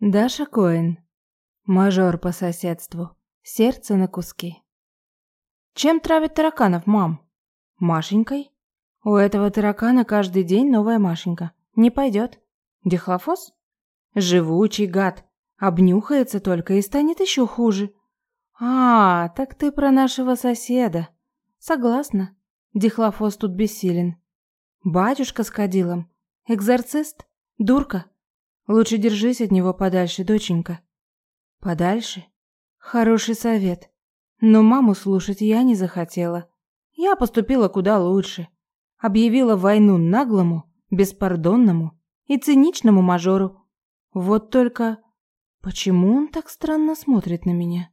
Даша Коэн. Мажор по соседству. Сердце на куски. Чем травят тараканов, мам? Машенькой? У этого таракана каждый день новая Машенька. Не пойдет. Дихлофос? Живучий гад. Обнюхается только и станет еще хуже. А, так ты про нашего соседа. Согласна. Дихлофос тут бессилен. Батюшка с кадилом. Экзорцист? Дурка? Лучше держись от него подальше, доченька. Подальше? Хороший совет. Но маму слушать я не захотела. Я поступила куда лучше. Объявила войну наглому, беспардонному и циничному мажору. Вот только почему он так странно смотрит на меня?